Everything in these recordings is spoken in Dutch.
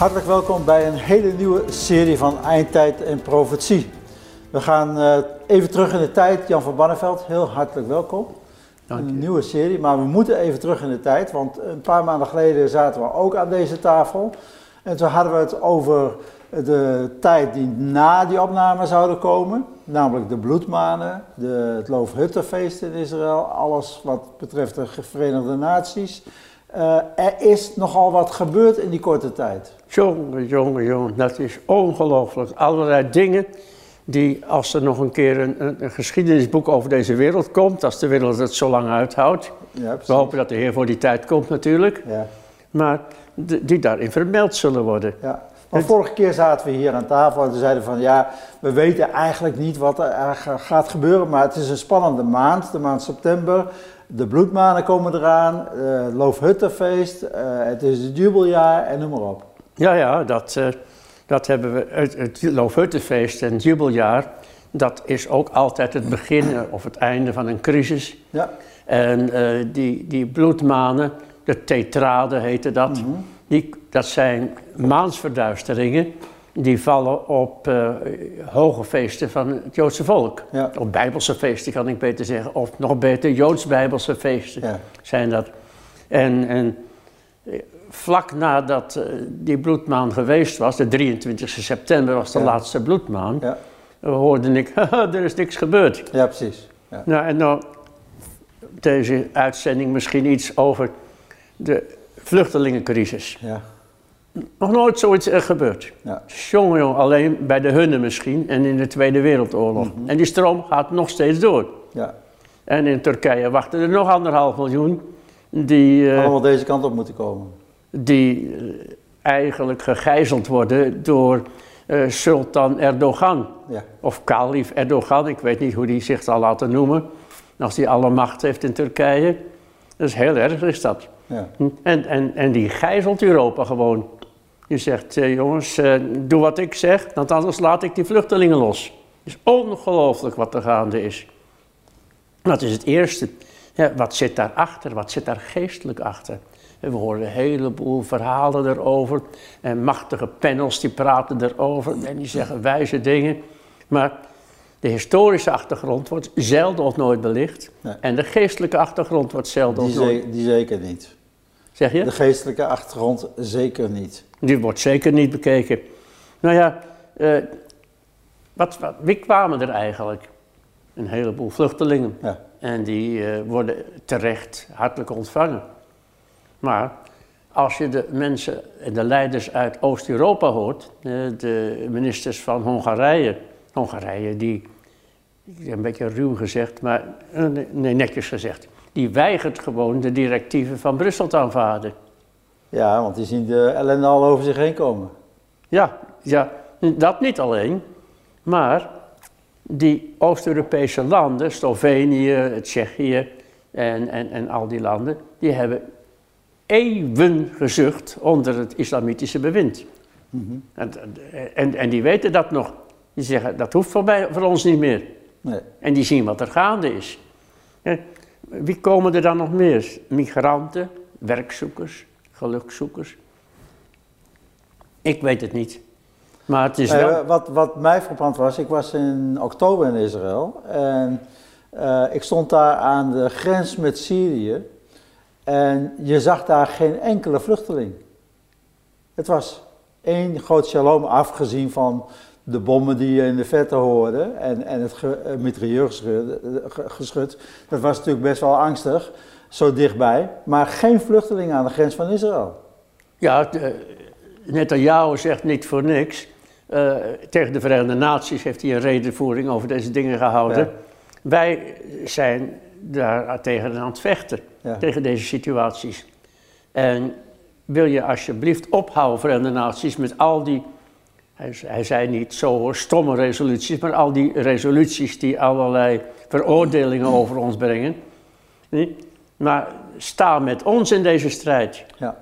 Hartelijk welkom bij een hele nieuwe serie van Eindtijd en Profetie. We gaan uh, even terug in de tijd. Jan van Banneveld, heel hartelijk welkom. Dank Een nieuwe serie, maar we moeten even terug in de tijd, want een paar maanden geleden zaten we ook aan deze tafel. En toen hadden we het over de tijd die na die opname zouden komen, namelijk de bloedmanen, de, het Loofhuttenfeest in Israël, alles wat betreft de Verenigde Naties. Uh, er is nogal wat gebeurd in die korte tijd. Jongen, jongen, jongen, dat is ongelooflijk. Allerlei dingen die, als er nog een keer een, geschiedenisboek over deze wereld komt, als de wereld het zo lang uithoudt. Ja, we hopen dat de Heer voor die tijd komt natuurlijk. Ja. Maar die daarin vermeld zullen worden. Ja. Maar vorige keer zaten we hier aan tafel en zeiden van ja, we weten eigenlijk niet wat er gaat gebeuren, maar het is een spannende maand, de maand september. De bloedmanen komen eraan, uh, Loofhuttenfeest, uh, het is het jubeljaar en noem maar op. Ja, ja, dat, uh, dat hebben we. Het, het Loofhuttenfeest en het jubeljaar, dat is ook altijd het begin of het einde van een crisis. Ja. En die, die bloedmanen, de tetraden heette dat, Mhm. die, dat zijn maansverduisteringen die vallen op uh, hoge feesten van het Joodse volk. Ja. Op bijbelse feesten kan ik beter zeggen. Of nog beter, Joods-bijbelse feesten Ja. zijn dat. En, en vlak nadat uh, die bloedmaan geweest was, de 23 september was de Ja. laatste bloedmaan, Ja, hoorde ik, er is niks gebeurd. ja precies. Ja. Nou, en dan deze uitzending misschien iets over de vluchtelingencrisis. Ja. Nog nooit zoiets er gebeurd. Ja. Jongen, alleen bij de Hunnen misschien en in de Tweede Wereldoorlog. En die stroom gaat nog steeds door. ja. En in Turkije wachten er nog anderhalf miljoen die, eh, Allemaal deze kant op moeten komen. Die eh, eigenlijk gegijzeld worden door eh, Sultan Erdogan. Ja. Of Kalif Erdogan, ik weet niet hoe die zich zal laten noemen. Als die alle macht heeft in Turkije. Dat is heel erg, is dat. Ja. En, en, en die gijzelt Europa gewoon. Je zegt, eh, jongens, doe wat ik zeg, want anders laat ik die vluchtelingen los. Het is ongelooflijk wat er gaande is. Dat is het eerste. Ja, wat zit daarachter? Wat zit daar geestelijk achter? En we horen een heleboel verhalen erover. En machtige panels die praten erover. En die zeggen wijze dingen. Maar de historische achtergrond wordt zelden of nooit belicht. Nee. En de geestelijke achtergrond wordt zelden Die, of nooit. ze- die zeker niet. Zeg je? De geestelijke achtergrond zeker niet. Die wordt zeker niet bekeken. Nou ja, eh, wat, wat, wie kwamen er eigenlijk? Een heleboel vluchtelingen. Ja. En die eh, worden terecht hartelijk ontvangen. Maar als je de mensen en de leiders uit Oost-Europa hoort, eh, de ministers van Hongarije, Hongarije die, een beetje ruw gezegd, maar eh, nee, nee, netjes gezegd, die weigert gewoon de directieven van Brussel te aanvaarden. ja, want die zien de ellende al over zich heen komen. Ja, ja, dat niet alleen, maar die Oost-Europese landen, Slovenië, Tsjechië en, en, en al die landen, die hebben eeuwen gezucht onder het islamitische bewind. en, en, en die weten dat nog. Die zeggen, dat hoeft voor, mij, voor ons niet meer. Nee. En die zien wat er gaande is. Wie komen er dan nog meer? Migranten, werkzoekers, gelukzoekers. Ik weet het niet. Maar het is Eh, wel... wat, wat mij verbrand was, ik was in oktober in Israël en eh, ik stond daar aan de grens met Syrië en je zag daar geen enkele vluchteling. Het was één groot shalom afgezien van de bommen die je in de verte hoorde en, en het eh, mitrailleurgeschut. ge- geschut. Dat was natuurlijk best wel angstig, zo dichtbij, maar geen vluchtelingen aan de grens van Israël. Ja, de- Netanyahu zegt niet voor niks. Eh, tegen de Verenigde Naties heeft hij een redenvoering over deze dingen gehouden. Ja. Wij zijn daar tegen aan het vechten, Ja. tegen deze situaties. En wil je alsjeblieft ophouden, Verenigde Naties, met al die, hij, hij zei niet zo stomme resoluties, maar al die resoluties die allerlei veroordelingen over ons brengen. Nee? Maar sta met ons in deze strijd. Ja,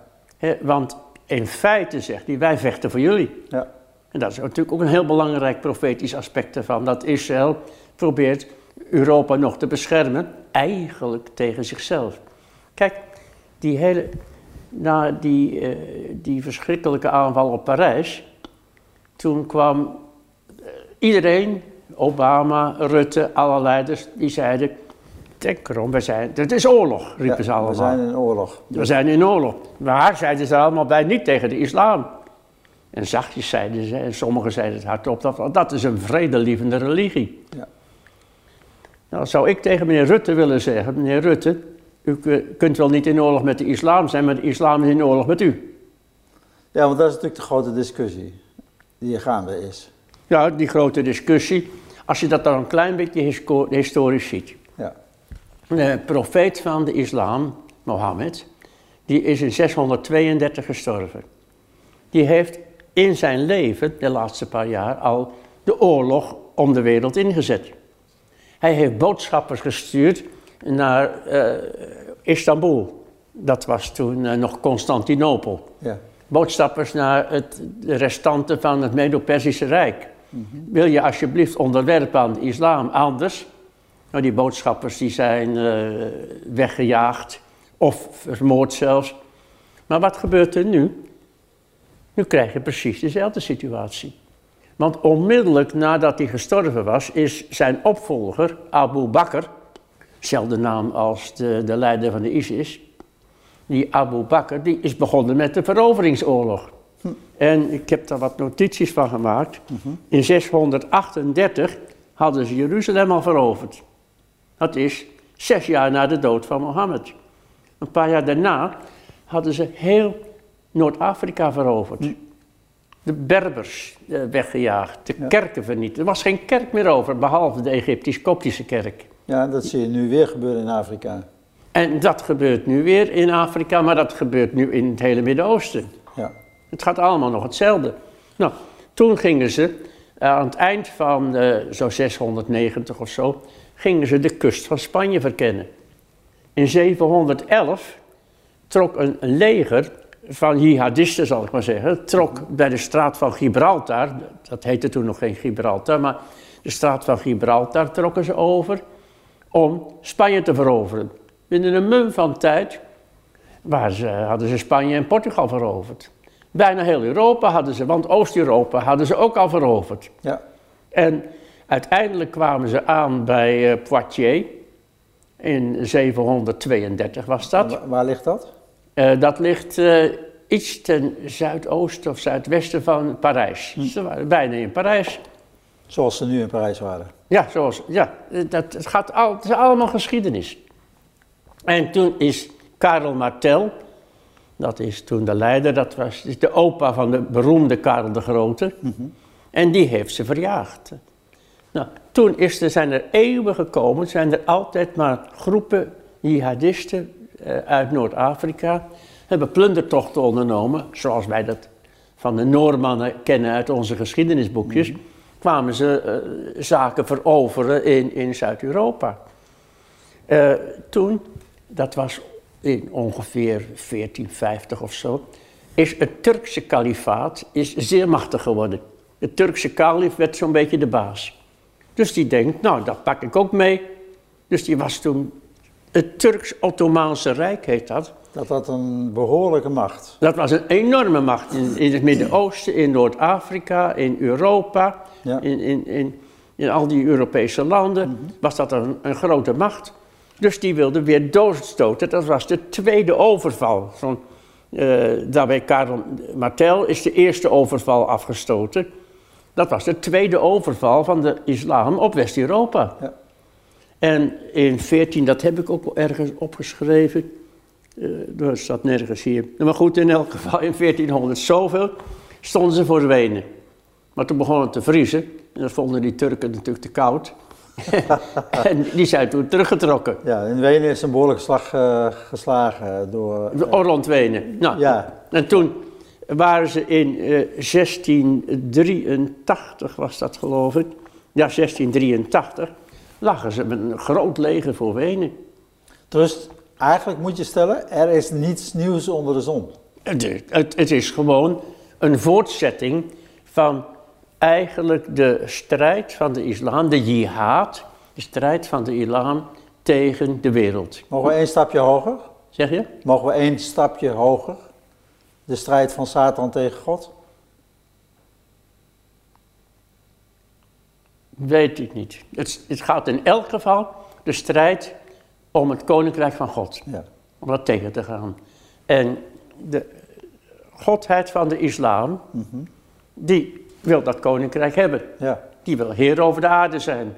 want in feite zegt hij, wij vechten voor jullie. ja, En dat is natuurlijk ook een heel belangrijk profetisch aspect ervan. Dat Israël probeert Europa nog te beschermen, eigenlijk tegen zichzelf. Kijk, die hele na die, eh, die verschrikkelijke aanval op Parijs, toen kwam eh, iedereen, Obama, Rutte, alle leiders, die zeiden, denk erom, we zijn, het is oorlog, riepen Ja, ze allemaal. We zijn in oorlog. We zijn in oorlog. Maar zeiden ze allemaal bij, niet tegen de islam. En zachtjes zeiden ze, en sommigen zeiden het hardop, dat, dat is een vredelievende religie. Ja. Nou, zou ik tegen meneer Rutte willen zeggen, meneer Rutte, u ku- kunt wel niet in oorlog met de islam zijn, maar de islam is in oorlog met u. Ja, want dat is natuurlijk de grote discussie die hier gaande is. Ja, die grote discussie, als je dat dan een klein beetje historisch ziet. Ja. De profeet van de islam, Mohammed, die is in 632 gestorven. Die heeft in zijn leven, de laatste paar jaar, al de oorlog om de wereld ingezet. Hij heeft boodschappers gestuurd naar eh, Istanbul. Dat was toen eh, nog Constantinopel. Ja. Boodschappers naar het, de restanten van het Medo-Persische Rijk. Wil je alsjeblieft onderwerpen aan de islam, anders? Nou, die boodschappers die zijn eh, weggejaagd of vermoord zelfs. Maar wat gebeurt er nu? Nu krijg je precies dezelfde situatie. Want onmiddellijk nadat hij gestorven was, is zijn opvolger, Abu Bakr, dezelfde naam als de, de leider van de ISIS, die Abu Bakr, die is begonnen met de veroveringsoorlog. En ik heb daar wat notities van gemaakt. In 638 hadden ze Jeruzalem al veroverd. Dat is zes jaar na de dood van Mohammed. Een paar jaar daarna hadden ze heel Noord-Afrika veroverd. De Berbers eh, weggejaagd, de kerken vernietigd. Er was geen kerk meer over, behalve de Egyptisch-Koptische kerk. ja, dat zie je nu weer gebeuren in Afrika. En dat gebeurt nu weer in Afrika, maar dat gebeurt nu in het hele Midden-Oosten. Ja. Het gaat allemaal nog hetzelfde. Nou, toen gingen ze, eh, aan het eind van eh, zo 690 of zo, gingen ze de kust van Spanje verkennen. In 711 trok een een leger van jihadisten, zal ik maar zeggen, trok bij de straat van Gibraltar, dat heette toen nog geen Gibraltar, maar de straat van Gibraltar trokken ze over om Spanje te veroveren. Binnen een mum van tijd waar ze, hadden ze Spanje en Portugal veroverd. Bijna heel Europa hadden ze, want Oost-Europa hadden ze ook al veroverd. Ja. En uiteindelijk kwamen ze aan bij eh, Poitiers. In 732 was dat. Wa- waar ligt dat? Eh, dat ligt eh, iets ten zuidoosten of zuidwesten van Parijs. Ze waren bijna in Parijs. Zoals ze nu in Parijs waren. Ja, zoals, ja eh, dat, het, gaat al, het is allemaal geschiedenis. En toen is Karel Martel, dat is toen de leider, dat was is de opa van de beroemde Karel de Grote. En die heeft ze verjaagd. Nou, toen is er, zijn er eeuwen gekomen, zijn er altijd maar groepen jihadisten uit Noord-Afrika, hebben plundertochten ondernomen, zoals wij dat van de Noormannen kennen uit onze geschiedenisboekjes, kwamen ze eh, zaken veroveren in, in Zuid-Europa. Eh, toen, dat was in ongeveer 1450 of zo, is het Turkse kalifaat is zeer machtig geworden. De Turkse kalif werd zo'n beetje de baas. Dus die denkt, nou, dat pak ik ook mee. Dus die was toen, het Turks-Ottomaanse Rijk heet dat. Dat had een behoorlijke macht. Dat was een enorme macht in, in het Midden-Oosten, in Noord-Afrika, in Europa, Ja. in, in, in, in al die Europese landen was dat een, een grote macht. Dus die wilde weer doodstoten. Dat was de tweede overval. Zo'n, eh, daarbij Karel Martel is de eerste overval afgestoten. Dat was de tweede overval van de islam op West-Europa. Ja. En in 14, dat heb ik ook ergens opgeschreven. Eh dat staat nergens hier. Maar goed, in elk geval in 1400 zoveel stonden ze voor Wenen. Maar toen begon het te vriezen. En dat vonden die Turken natuurlijk te koud. en die zijn toen teruggetrokken. Ja, in Wenen is een behoorlijke slag eh, geslagen door... De Orland Wenen. Nou, Ja, En toen waren ze in eh, 1683, was dat geloof ik. Ja, 1683. Lagen ze met een groot leger voor Wenen. dus eigenlijk moet je stellen, er is niets nieuws onder de zon. Het, het, het is gewoon een voortzetting van eigenlijk de strijd van de islam, de jihad, de strijd van de islam tegen de wereld. Mogen we één stapje hoger? Zeg je? Mogen we één stapje hoger? de strijd van Satan tegen God? Weet ik niet. Het, het gaat in elk geval de strijd om het koninkrijk van God. Ja. Om dat tegen te gaan. En de godheid van de islam, die wil dat koninkrijk hebben. Ja. Die wil heer over de aarde zijn.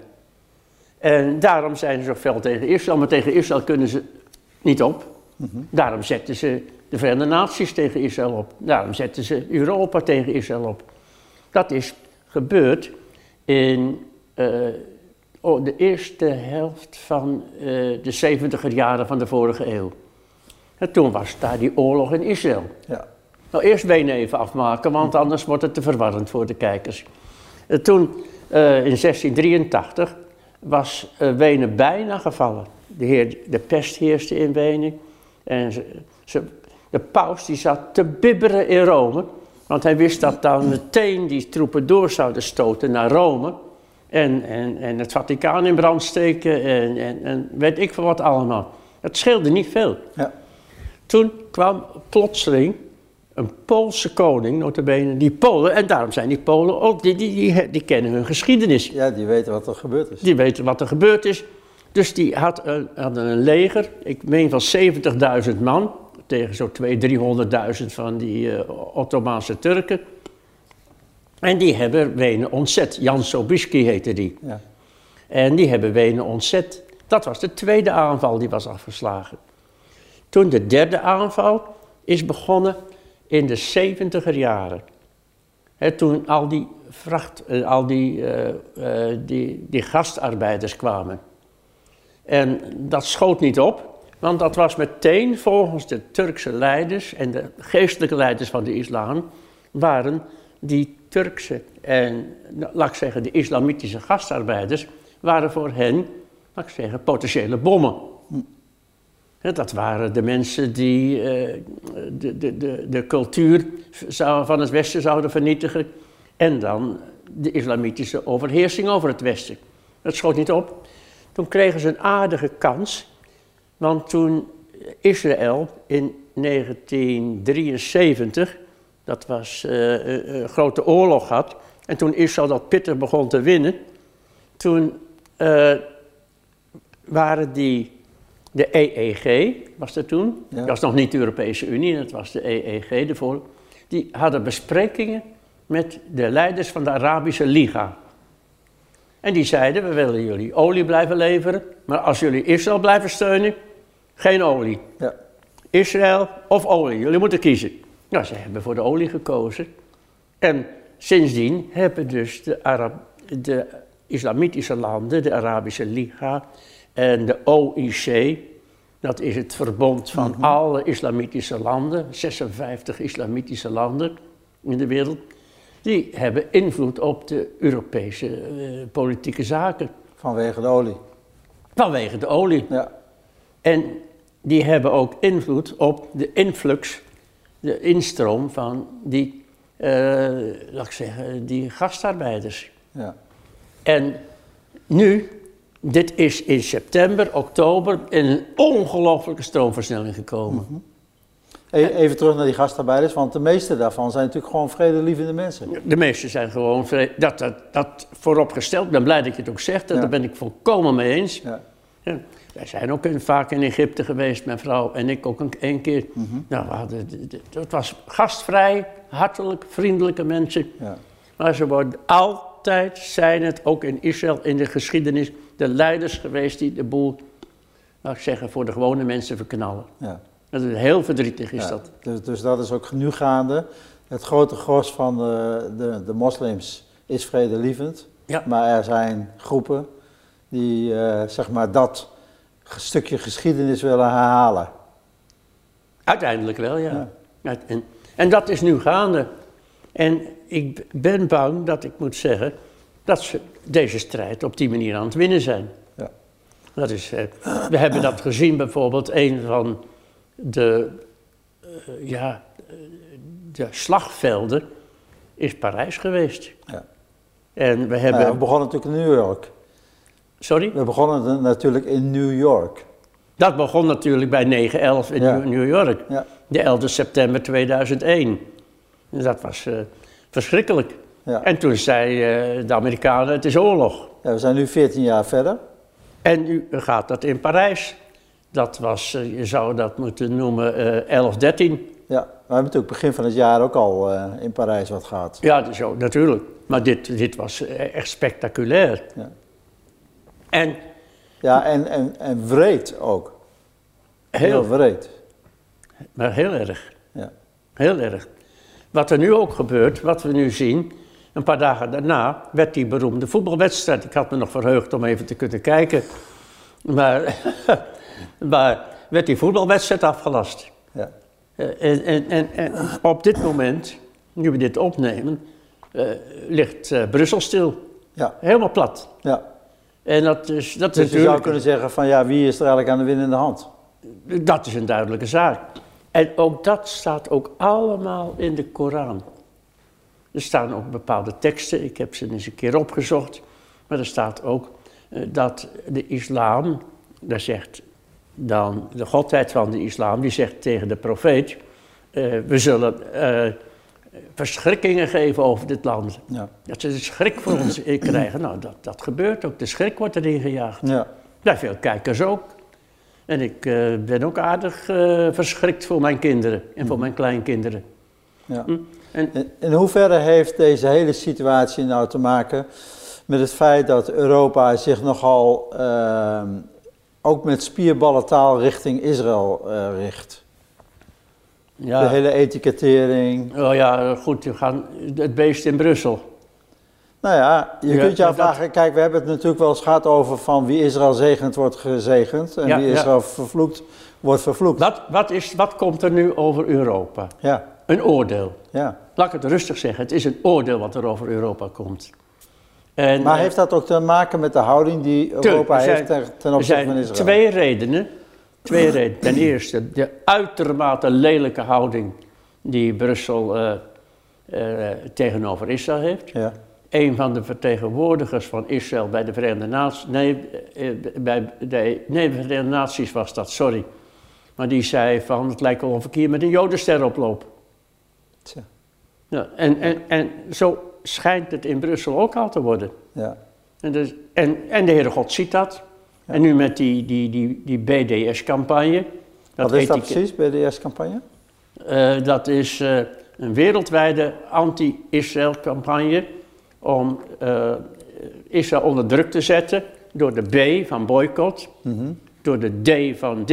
En daarom zijn ze zo fel tegen Israël, maar tegen Israël kunnen ze niet op. Daarom zetten ze de Verenigde Naties tegen Israël op. Daarom zetten ze Europa tegen Israël op. Dat is gebeurd in oh, de eerste helft van eh, de 70 jaren van de vorige eeuw. En toen was daar die oorlog in Israël. Ja. Nou, eerst Wenen even afmaken, want anders wordt het te verwarrend voor de kijkers. Eh, toen, eh, in 1683, was eh, Wenen bijna gevallen. De, heer, de pest heerste in Wenen. En ze, ze- de paus die zat te bibberen in Rome, want hij wist dat dan meteen die troepen door zouden stoten naar Rome. En, en, en het Vaticaan in brand steken en, en, en weet ik veel wat allemaal. Het scheelde niet veel. Ja. Toen kwam plotseling een Poolse koning, notabene, die Polen, en daarom zijn die Polen ook, die, die, die, die kennen hun geschiedenis. ja, die weten wat er gebeurd is. Die weten wat er gebeurd is. Dus die had een, hadden een leger, ik meen van 70.000 man, tegen zo'n 200.000, 300.000 van die eh, Ottomaanse Turken. En die hebben Wenen ontzet. Jan Sobieski heette die. Ja. En die hebben Wenen ontzet. Dat was de tweede aanval die was afgeslagen. Toen de derde aanval is begonnen in de 70er jaren. Toen al die, vracht, eh, al die, eh, eh, die, die gastarbeiders kwamen. En dat schoot niet op, want dat was meteen volgens de Turkse leiders en de geestelijke leiders van de islam, waren die Turkse en, nou, laat ik zeggen, de islamitische gastarbeiders, waren voor hen, laat ik zeggen, potentiële bommen. Dat waren de mensen die eh, de, de, de, de cultuur van het Westen zouden vernietigen en dan de islamitische overheersing over het Westen. Dat schoot niet op. Toen kregen ze een aardige kans, want toen Israël in 1973, dat was eh, een, een grote oorlog had, en toen Israël dat pittig begon te winnen, toen eh, waren die, de EEG, was dat toen, Ja. dat was nog niet de Europese Unie, dat was de EEG, de voor, die hadden besprekingen met de leiders van de Arabische Liga. En die zeiden, we willen jullie olie blijven leveren, maar als jullie Israël blijven steunen, geen olie. Ja. Israël of olie, jullie moeten kiezen. Nou, ze hebben voor de olie gekozen. En sindsdien hebben dus de, Arab, de islamitische landen, de Arabische Liga en de OIC, dat is het verbond van alle islamitische landen, 56 islamitische landen in de wereld, die hebben invloed op de Europese eh, politieke zaken Vanwege de olie. vanwege de olie. Ja. En die hebben ook invloed op de influx, de instroom van die, eh, laat ik zeggen, die gastarbeiders. Ja. En nu, dit is in september, oktober, in een ongelofelijke stroomversnelling gekomen. E- Even terug naar die gastarbeiders, want de meeste daarvan zijn natuurlijk gewoon vredelievende mensen. De meeste zijn gewoon, vre- dat, dat, dat vooropgesteld, ik ben blij dat je het ook zegt, Ja. daar ben ik volkomen mee eens. Ja. Ja, wij zijn ook in- vaak in Egypte geweest, mijn vrouw en ik ook een, een keer. Mhm. Nou, we hadden, het was gastvrij, hartelijk, vriendelijke mensen. Ja. Maar ze worden altijd, zijn het ook in Israël, in de geschiedenis, de leiders geweest die de boel, laat ik zeggen, voor de gewone mensen verknallen. Ja. Dat is heel verdrietig is Ja, dat. Dus, dus dat is ook nu gaande. Het grote gros van de, de, de moslims is vredelievend. Ja. Maar er zijn groepen die eh, zeg maar dat stukje geschiedenis willen herhalen. Uiteindelijk wel, ja. Ja. En, en dat is nu gaande. En ik ben bang dat ik moet zeggen dat ze deze strijd op die manier aan het winnen zijn. Ja. Dat is, eh, we hebben dat gezien bijvoorbeeld, een van de, eh, ja, eh, de slagvelden is Parijs geweest. Ja. En we hebben, Nou ja, we begonnen natuurlijk in New York. Sorry? We begonnen natuurlijk in New York. Dat begon natuurlijk bij 9-11 in Ja. New- York. Ja. de 11 september 2001. Dat was eh, verschrikkelijk. Ja. En toen zei uh, de Amerikanen, het is oorlog. Ja, we zijn nu 14 jaar verder. En nu gaat dat in Parijs. Dat was, uh, je zou dat moeten noemen, 11, 13. Ja, we hebben natuurlijk begin van het jaar ook al in Parijs wat gehad. Ja, zo, natuurlijk. Maar dit, dit was echt spectaculair. En, ja, en, en, en wreed ook. Heel, heel wreed. Maar heel erg. Ja. Heel erg. Wat er nu ook gebeurt, wat we nu zien, een paar dagen daarna werd die beroemde voetbalwedstrijd. Ik had me nog verheugd om even te kunnen kijken. Maar, maar werd die voetbalwedstrijd afgelast. Ja. En, en, en, en, op dit moment, nu we dit opnemen, uh, ligt uh, Brussel stil. Ja. Helemaal plat. Ja. En dat is, dat dus is je zou kunnen zeggen van ja, wie is er eigenlijk aan de winnende hand? Dat is een duidelijke zaak. En ook dat staat ook allemaal in de Koran. Er staan ook bepaalde teksten, ik heb ze eens een keer opgezocht, maar er staat ook uh, dat de islam, daar zegt dan de godheid van de islam, die zegt tegen de profeet, uh, we zullen uh, verschrikkingen geven over dit land. Ja. Dat ze de schrik voor ons krijgen. Nou, dat, dat gebeurt ook. De schrik wordt erin gejaagd. Ja. Bij veel kijkers ook. En ik uh, ben ook aardig uh, verschrikt voor mijn kinderen en voor mijn kleinkinderen. Ja. Hm? En, in, hoeverre heeft deze hele situatie nou te maken met het feit dat Europa zich nogal uh, ook met spierballentaal richting Israël uh, richt? Ja, De hele etikettering. oh ja, goed, we gaan het beest in Brussel. Nou ja, je Ja, kunt je dat- afvragen, kijk, we hebben het natuurlijk wel eens gehad over van wie Israël zegent wordt gezegend en Ja, wie ja. Israël vervloekt wordt vervloekt. Wat, wat, is, wat komt er nu over Europa? Ja, Een oordeel. ja. Laat ik het rustig zeggen, het is een oordeel wat er over Europa komt. En, Maar eh, heeft dat ook te maken met de houding die Europa er zijn- heeft ten, ten Er opzichte van zijn Israël? twee redenen. Twee. Ten eerste de uitermate lelijke houding die Brussel eh, eh, tegenover Israël heeft. Ja, Een van de vertegenwoordigers van Israël bij de Verenigde Naties, nee, eh, bij de, nee, de Verenigde Naties was dat, sorry. Maar die zei van, het lijkt wel of ik hier met een jodenster oploop. Ja, en, en, en zo schijnt het in Brussel ook al te worden. ja, En, dus, en, en de Heere God ziet dat. En nu met die, die, die, die BDS-campagne. Wat is dat precies bij de campagne Eh, dat is eh, een wereldwijde anti-Israël-campagne om eh, Israël onder druk te zetten door de B van boycott, Mhm. door de D van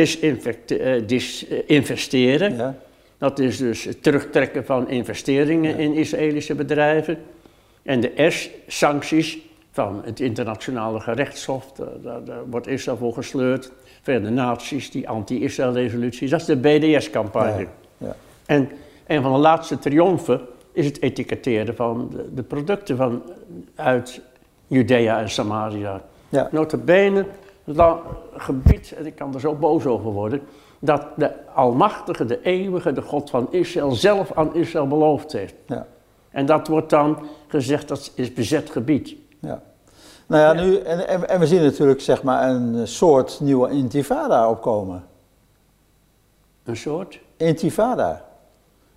disinvesteren. Ja, Dat is dus het terugtrekken van investeringen in Israëlische bedrijven. En de S, sancties van het internationale gerechtshof, daar, daar- wordt Israël voor gesleurd. Verenigde Naties, die anti-Israël-resolutie, dat is de BDS-campagne. Ja, ja. En een van de laatste triomfen is het etiketteren van de, de producten van, uit Judea en Samaria. ja, Notabene, het la- gebied, en ik kan er zo boos over worden, dat de Almachtige, de Eeuwige, de God van Israël zelf aan Israël beloofd heeft. ja, En dat wordt dan gezegd dat is bezet gebied. Ja. Nou ja, nu, en, en, en we zien natuurlijk zeg maar een soort nieuwe intifada opkomen. Een soort. Intifada.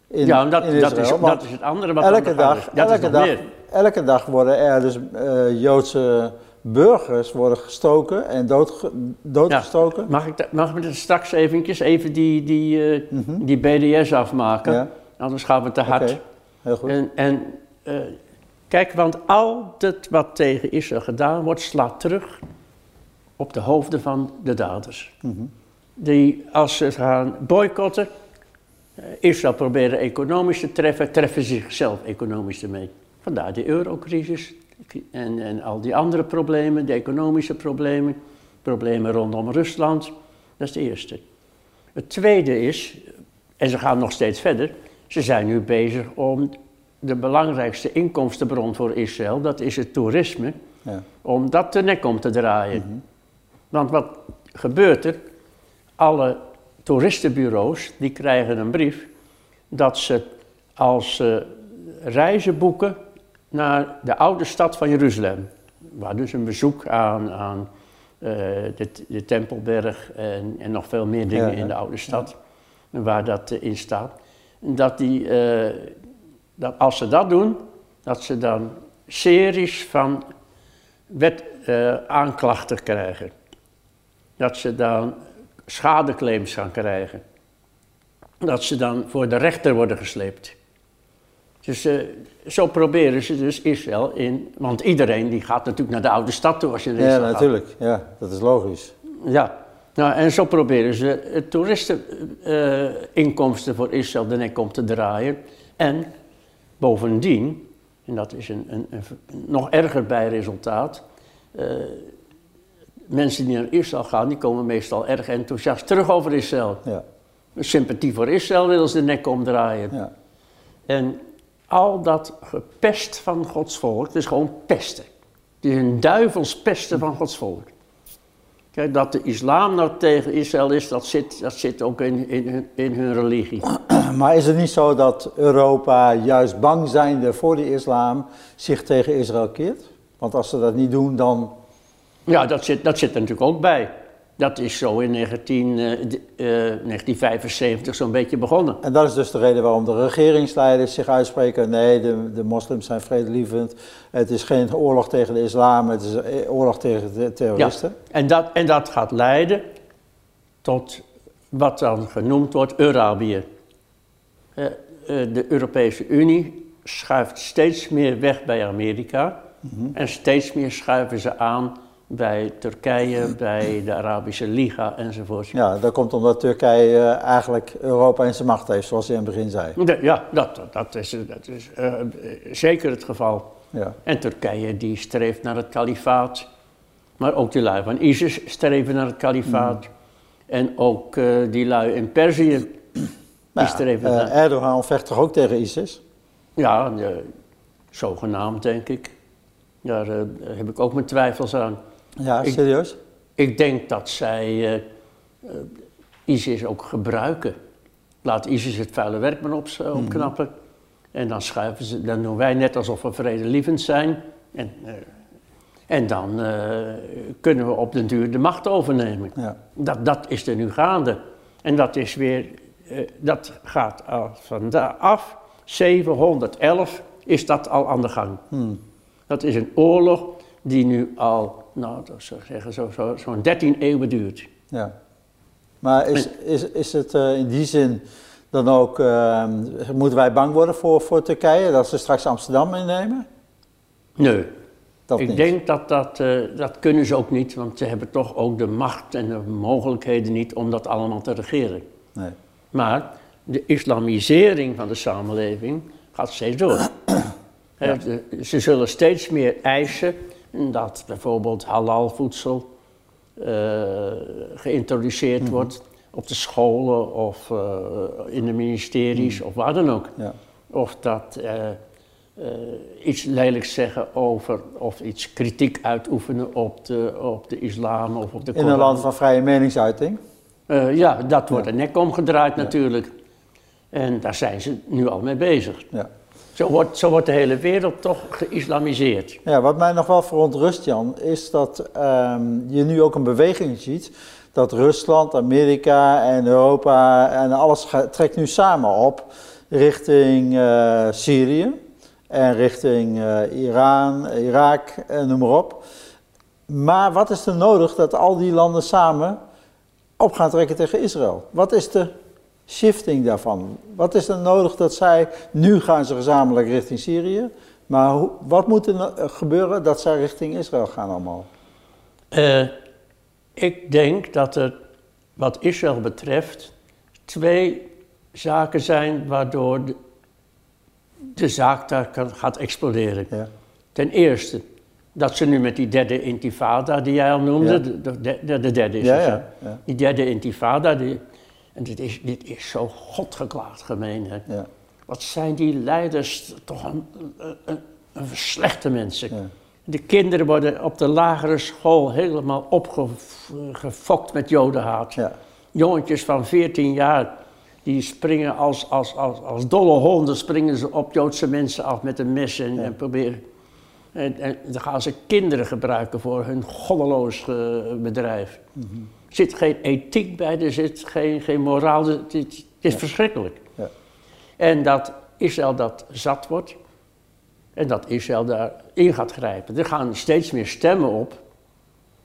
In, ja, en dat, in dat, is, dat is het andere wat elke dag, is. Dat is elke, dag, meer. elke dag worden er dus eh, Joodse burgers worden gestoken en doodge, doodgestoken. Mag ik, mag ik straks eventjes even die, die, eh, Mhm. die BDS afmaken? Ja, Anders gaan we te hard. heel goed. En, en eh, kijk, want altijd wat tegen Israël gedaan wordt, slaat terug op de hoofden van de daders. Mhm. Die, als ze gaan boycotten, eh, Israël proberen economisch te treffen, treffen ze zichzelf economisch ermee. Vandaar de eurocrisis en, en al die andere problemen, de economische problemen, problemen rondom Rusland. Dat is de eerste. Het tweede is, en ze gaan nog steeds verder, ze zijn nu bezig om de belangrijkste inkomstenbron voor Israël, dat is het toerisme, Ja. om dat de nek om te draaien. Want wat gebeurt er? Alle toeristenbureaus die krijgen een brief dat ze als ze reizen boeken naar de oude stad van Jeruzalem, waar dus een bezoek aan, aan eh, de, de Tempelberg en, en nog veel meer dingen Ja, ja. in de oude stad. waar dat in staat. Dat, die, eh, dat als ze dat doen, dat ze dan series van wet, uh, aanklachten krijgen. Dat ze dan schadeclaims gaan krijgen. Dat ze dan voor de rechter worden gesleept. Dus uh, zo proberen ze dus Israël in, want iedereen die gaat natuurlijk naar de oude stad toe als je in Ja, natuurlijk. Ja, dat is logisch. Ja, nou, en zo proberen ze toeristeninkomsten uh, voor Israël de nek om te draaien. En bovendien, en dat is een, een, een nog erger bijresultaat, uh, mensen die naar Israël gaan, die komen meestal erg enthousiast terug over Israël. Ja. Sympathie voor Israël willen ze de nek omdraaien. Ja. En al dat gepest van Gods volk, het is gewoon pesten. Het is een duivels pesten van Gods volk. Kijk, dat de islam nou tegen Israël is, dat zit, dat zit ook in, in, in hun religie. Maar is het niet zo dat Europa, juist bang zijnde voor de islam, zich tegen Israël keert? Want als ze dat niet doen, dan... Ja, dat zit, dat zit er natuurlijk ook bij. Dat is zo in 19, uh, uh, 1975 zo'n beetje begonnen. En dat is dus de reden waarom de regeringsleiders zich uitspreken: nee, de, de moslims zijn vredelievend. Het is geen oorlog tegen de islam, het is een oorlog tegen de terroristen. Ja, en, dat, en dat gaat leiden tot wat dan genoemd wordt Arabië. Uh, de Europese Unie schuift steeds meer weg bij Amerika. Mm -hmm. En steeds meer schuiven ze aan bij Turkije, bij de Arabische Liga enzovoort. Ja, dat komt omdat Turkije uh, eigenlijk Europa in zijn macht heeft, zoals je in het begin zei. ja, dat, dat is, dat is uh, zeker het geval. Ja. En Turkije die streeft naar het kalifaat, maar ook die lui van ISIS streven naar het kalifaat. Mm. En ook uh, die lui in Perzië, die nou, streven naar... Erdogan vecht toch ook tegen ISIS? Ja, zogenaamd denk ik. Daar heb ik ook mijn twijfels aan. Ja, serieus? Ik, denk dat zij uh, uh, ISIS ook gebruiken. Laat ISIS het vuile werk maar op, uh, opknappen. En dan schuiven ze, dan doen wij net alsof we vredelievend zijn. En, en dan kunnen we op den duur de macht overnemen. Ja. Dat, dat is er nu gaande. En dat is weer, dat gaat vandaag af. 711 is dat al aan de gang. Hmm. Dat is een oorlog die nu al nou, dat zou zeggen, zo'n zo, zo 13 eeuwen duurt. Ja. Maar is, is, is het uh, in die zin dan ook, uh, moeten wij bang worden voor, voor Turkije, dat ze straks Amsterdam innemen? Nee. Dat Ik niet. denk dat dat, uh, dat kunnen ze ook niet, want ze hebben toch ook de macht en de mogelijkheden niet om dat allemaal te regeren. Nee. Maar de islamisering van de samenleving gaat steeds door. Ja. Ze zullen steeds meer eisen dat bijvoorbeeld halal voedsel uh, geïntroduceerd mhm. wordt op de scholen of uh, in de ministeries mm. of waar dan ook. Ja. Of dat uh, iets lelijks zeggen over of iets kritiek uitoefenen op de, op de islam of op de In een land van vrije meningsuiting? ja, dat wordt ja. er nek omgedraaid natuurlijk. En daar zijn ze nu al mee bezig. Ja. Zo wordt, zo wordt de hele wereld toch geïslamiseerd. Ja, wat mij nog wel verontrust, Jan, is dat um, je nu ook een beweging ziet. Dat Rusland, Amerika en Europa en alles trekt nu samen op richting uh, Syrië en richting uh, Iran, Irak, en noem maar op. Maar wat is er nodig dat al die landen samen op gaan trekken tegen Israël? Wat is de shifting daarvan? Wat is er nodig dat zij, nu gaan ze gezamenlijk richting Syrië, maar hoe, wat moet er nou, eh, gebeuren dat zij richting Israël gaan allemaal? Uh, ik denk dat er, wat Israël betreft, twee zaken zijn waardoor de, de zaak daar kan, gaat exploderen. Ja. Ten eerste, dat ze nu met die derde intifada die jij al noemde, ja. de, de, de, de, derde is het, ja, die derde intifada, die, en dit is, dit is zo godgeklaagd gemeen. Hè? Ja. Wat zijn die leiders toch een, een, een slechte mensen. Ja. De kinderen worden op de lagere school helemaal opgefokt met jodenhaat. Ja. Jongetjes van 14 jaar, die springen als, als, als, als dolle honden springen ze op Joodse mensen af met een mes en, en proberen... En, en, dan gaan ze kinderen gebruiken voor hun goddeloos uh, bedrijf. Mm -hmm. Er zit geen ethiek bij, er zit geen, geen moraal. Het is verschrikkelijk. Ja. En dat Israël dat zat wordt en dat Israël daarin gaat grijpen. Er gaan steeds meer stemmen op.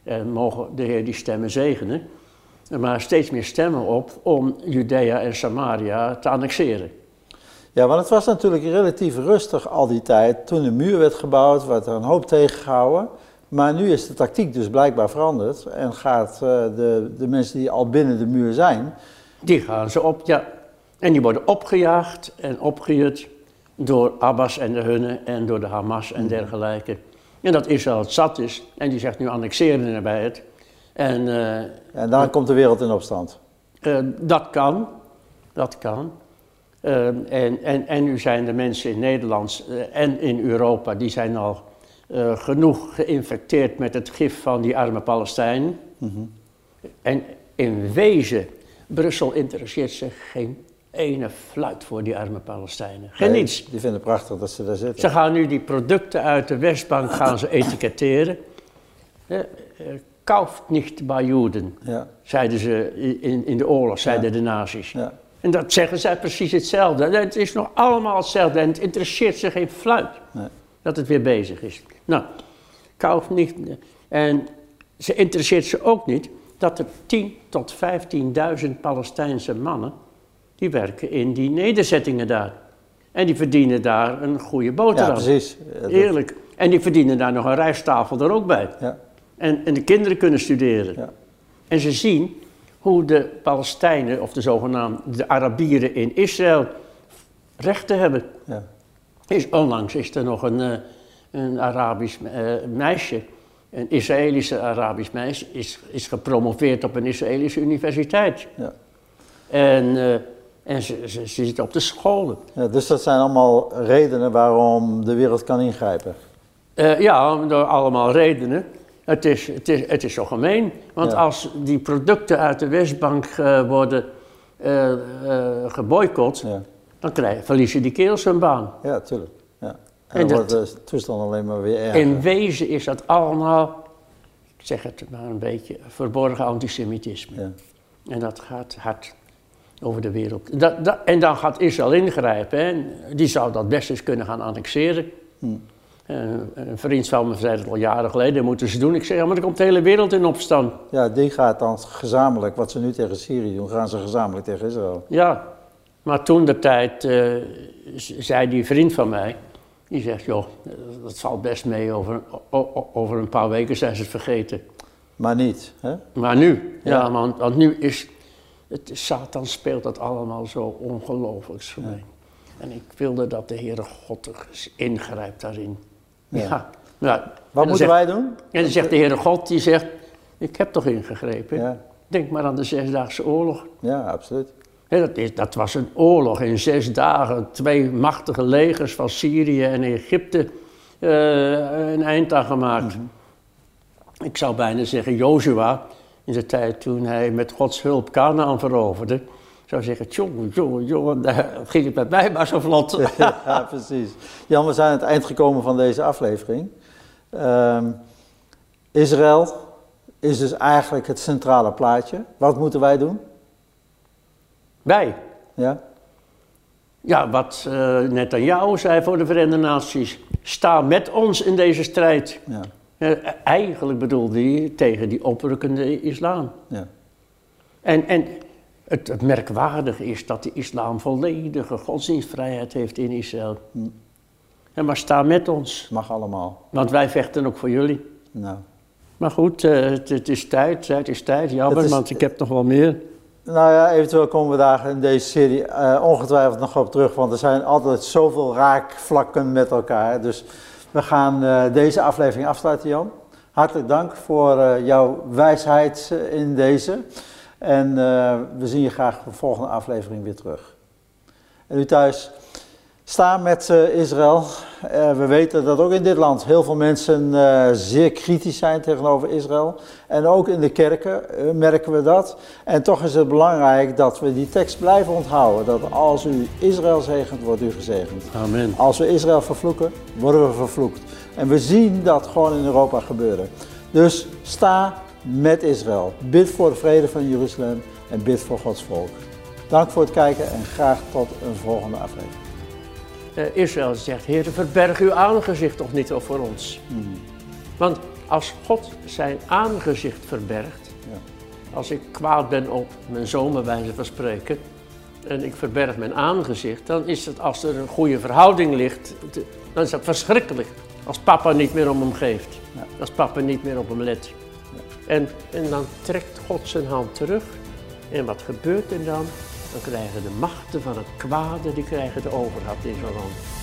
En mogen de Heer die stemmen zegenen. Maar steeds meer stemmen op om Judea en Samaria te annexeren. Ja, want het was natuurlijk relatief rustig al die tijd. Toen de muur werd gebouwd, werd er een hoop tegengehouden. Maar nu is de tactiek dus blijkbaar veranderd. En gaat eh, de, de mensen die al binnen de muur zijn. Die gaan ze op, ja. En die worden opgejaagd en opgejutt door Abbas en de hunne en door de Hamas en dergelijke. En dat Israël het zat is. En die zegt nu annexeren erbij het. En, uh, en dan komt de wereld in opstand. Uh, dat kan. Dat kan. Uh, en, en, en nu zijn de mensen in Nederland en in Europa, die zijn al genoeg geïnfecteerd met het gif van die arme Palestijnen. Mm -hmm. En in wezen, Brussel interesseert zich geen ene fluit voor die arme Palestijnen. Geen Nee, niets. Die vinden het prachtig dat ze daar zitten. Ze gaan nu die producten uit de Westbank gaan ze etiketteren. Eh, eh, Kauft niet bij Joden, Ja, zeiden ze in, in de oorlog, zeiden Ja. de nazi's. ja, En dat zeggen zij precies hetzelfde. Het is nog allemaal hetzelfde en het interesseert ze geen fluit nee. dat het weer bezig is. Nou, Kauft niet. En ze interesseert ze ook niet dat er 10 tot 15.000 Palestijnse mannen die werken in die nederzettingen daar. En die verdienen daar een goede boterham. precies. Ja, dat- Eerlijk. En die verdienen daar nog een rijsttafel er ook bij. Ja, En, en de kinderen kunnen studeren. ja, En ze zien hoe de Palestijnen, of de zogenaamde de Arabieren in Israël, rechten hebben. ja. Is, onlangs is er nog een, eh, een Arabisch eh, meisje, een Israëlische Arabisch meisje, is, is gepromoveerd op een Israëlische universiteit. ja. En, eh, en ze, ze, ze zit op de scholen. Ja, dus dat zijn allemaal redenen waarom de wereld kan ingrijpen. Ja, door allemaal redenen. Het is, het is, het is zo gemeen. Want Ja. als die producten uit de Westbank eh, worden eh, geboycott, Ja, dan krijg, verliezen die kerels hun baan. ja tuurlijk. Ja. En, En dan dat- wordt de toestand alleen maar weer erger. In wezen is dat allemaal, ik zeg het maar een beetje, verborgen antisemitisme. Ja, En dat gaat hard over de wereld. Dat, dat, en dan gaat Israël ingrijpen. Hè. Die zou dat best eens kunnen gaan annexeren. Hm. En een vriend van me zei dat al jaren geleden, moeten ze doen. Ik zeg, ja, maar dan komt de hele wereld in opstand. ja, die gaat dan gezamenlijk, wat ze nu tegen Syrië doen, gaan ze gezamenlijk tegen Israël. Ja, maar toen de tijd eh, zei die vriend van mij, die zegt, joh, dat valt best mee, over, over een paar weken zijn ze het vergeten. Maar niet. Hè? Maar nu, ja, Ja. want, want nu is, het, Satan speelt dat allemaal zo ongelooflijk voor mij. En ik wilde dat de Heere God er ingrijpt daarin. Ja. Wat moeten zegt- wij doen? En dan zegt de Heere God, die zegt, ik heb toch ingegrepen. Ja, Denk maar aan de Zesdaagse Oorlog. ja absoluut. Dat, is, dat was een oorlog in zes dagen. Twee machtige legers van Syrië en Egypte eh, een eind aan gemaakt. Ik zou bijna zeggen, Jozua, in de tijd toen hij met Gods hulp Canaan veroverde, zou zeggen, jongen, jongen, jongen, daar ging het met mij maar zo vlot. ja, precies. Jan, we zijn aan het eind gekomen van deze aflevering. Ehm, Israël is dus eigenlijk het centrale plaatje. Wat moeten wij doen? Wij. Ja? Ja, wat eh net aan jou zei voor de Verenigde Naties. Sta met ons in deze strijd. Ja, Eh, eigenlijk bedoelde hij tegen die oprukkende islam. ja. En, en het, het merkwaardige is dat de islam volledige godsdienstvrijheid heeft in Israël. Hm. En maar sta met ons, Mag allemaal. want wij vechten ook voor jullie. Nou. Maar goed, eh, het, het is tijd, het is tijd, jammer, is- want ik heb nog wel meer. Nou ja, eventueel komen we daar in deze serie eh, ongetwijfeld nog op terug, want er zijn altijd zoveel raakvlakken met elkaar. Dus we gaan eh, deze aflevering afsluiten, Jan. Hartelijk dank voor jouw wijsheid in deze. En eh, we zien je graag de volgende aflevering weer terug. En u thuis, sta met eh, Israël. Eh, we weten dat ook in dit land heel veel mensen zeer kritisch zijn tegenover Israël. En ook in de kerken merken we dat. En toch is het belangrijk dat we die tekst blijven onthouden. Dat als u Israël zegent, wordt u gezegend. Amen. Als we Israël vervloeken, worden we vervloekt. En we zien dat gewoon in Europa gebeuren. Dus sta met Israël. Bid voor de vrede van Jeruzalem en bid voor Gods volk. Dank voor het kijken en graag tot een volgende aflevering. Uh, Israël zegt, Heer, verberg uw aangezicht toch niet voor ons. Hmm. Want als God zijn aangezicht verbergt, ja. als ik kwaad ben op mijn zoon, bij wijze van spreken, en ik verberg mijn aangezicht, dan is het als er een goede verhouding ligt, dan is dat verschrikkelijk. Als papa niet meer om hem geeft, ja. als papa niet meer op hem let. En, en dan trekt God zijn hand terug. En wat gebeurt er dan? Dan krijgen de machten van het kwade, die krijgen de overhand in zo'n land.